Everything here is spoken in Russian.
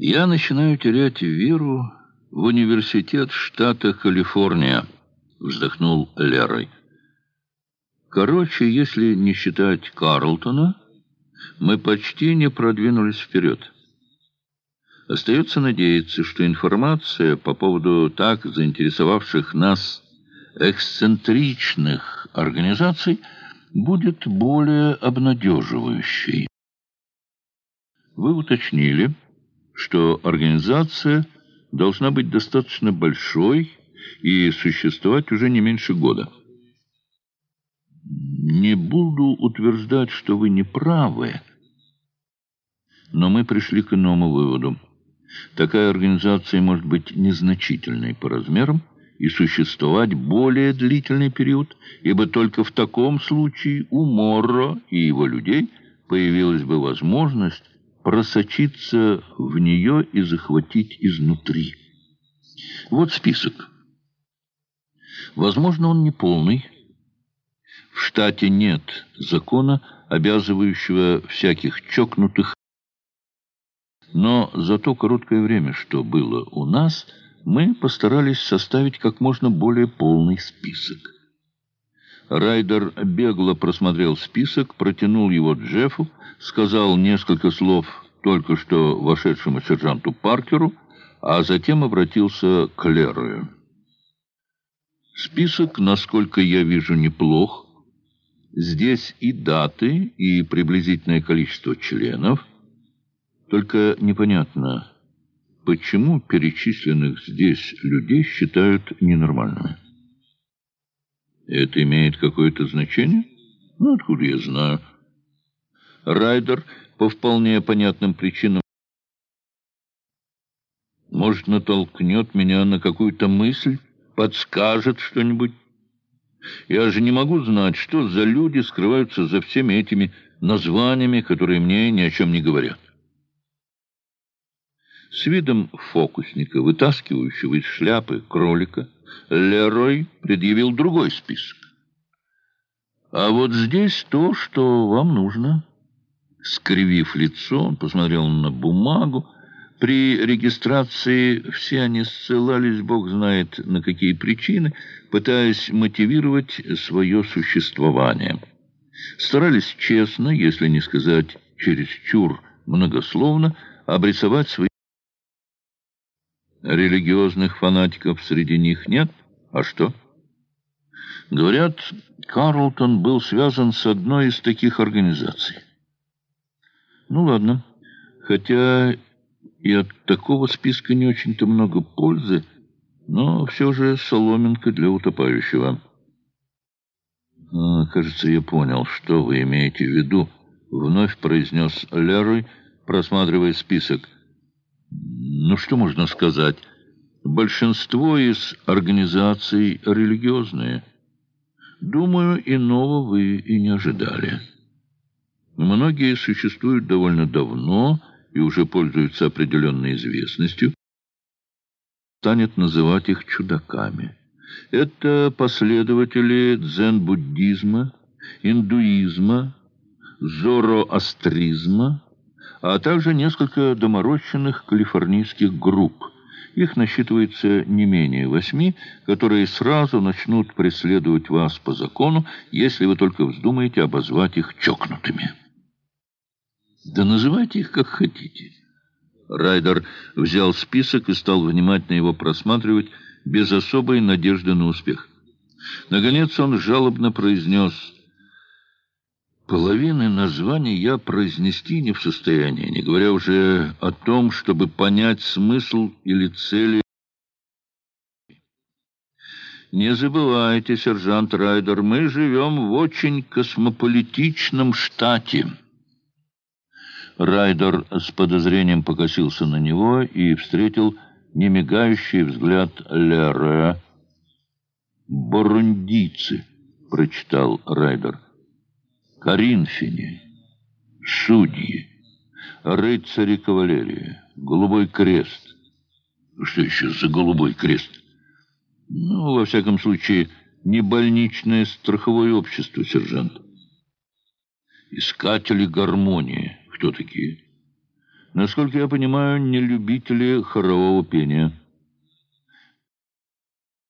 Я начинаю терять веру в университет штата Калифорния, вздохнул Лерой. Короче, если не считать Карлтона, мы почти не продвинулись вперед. Остается надеяться, что информация по поводу так заинтересовавших нас эксцентричных организаций будет более обнадеживающей. Вы уточнили, что организация должна быть достаточно большой и существовать уже не меньше года. Не буду утверждать, что вы не правы, но мы пришли к иному выводу. Такая организация может быть незначительной по размерам и существовать более длительный период, ибо только в таком случае у Морро и его людей появилась бы возможность просочиться в нее и захватить изнутри. Вот список. Возможно, он не полный. В штате нет закона, обязывающего всяких чокнутых но за то короткое время, что было у нас, мы постарались составить как можно более полный список. Райдер бегло просмотрел список, протянул его Джеффу, сказал несколько слов только что вошедшему сержанту Паркеру, а затем обратился к Лерою. Список, насколько я вижу, неплох. Здесь и даты, и приблизительное количество членов – только непонятно, почему перечисленных здесь людей считают ненормальными. Это имеет какое-то значение? Ну, откуда я знаю? Райдер по вполне понятным причинам может, натолкнет меня на какую-то мысль, подскажет что-нибудь. Я же не могу знать, что за люди скрываются за всеми этими названиями, которые мне ни о чем не говорят. С видом фокусника, вытаскивающего из шляпы кролика, Лерой предъявил другой список. «А вот здесь то, что вам нужно». Скривив лицо, он посмотрел на бумагу. При регистрации все они ссылались, бог знает на какие причины, пытаясь мотивировать свое существование. Старались честно, если не сказать чересчур многословно, обрисовать свои Религиозных фанатиков среди них нет? А что? Говорят, Карлтон был связан с одной из таких организаций. Ну ладно, хотя и от такого списка не очень-то много пользы, но все же соломинка для утопающего. А, «Кажется, я понял, что вы имеете в виду», — вновь произнес Лерой, просматривая список — ну, что можно сказать? Большинство из организаций религиозные. Думаю, иного вы и не ожидали. Многие существуют довольно давно и уже пользуются определенной известностью. Станет называть их чудаками. Это последователи дзен-буддизма, индуизма, зороастризма, а также несколько доморощенных калифорнийских групп. Их насчитывается не менее восьми, которые сразу начнут преследовать вас по закону, если вы только вздумаете обозвать их чокнутыми. Да называйте их как хотите. Райдер взял список и стал внимательно его просматривать без особой надежды на успех. Наконец он жалобно произнес Половины названий я произнести не в состоянии, не говоря уже о том, чтобы понять смысл или цели. Не забывайте, сержант Райдер, мы живем в очень космополитичном штате. Райдер с подозрением покосился на него и встретил немигающий взгляд Лерре. «Бурундийцы», — прочитал Райдер. Коринфяне, судьи, рыцари кавалерии, голубой крест. Что еще за голубой крест? Ну, во всяком случае, не больничное страховое общество, сержант. Искатели гармонии. Кто такие? Насколько я понимаю, не любители хорового пения».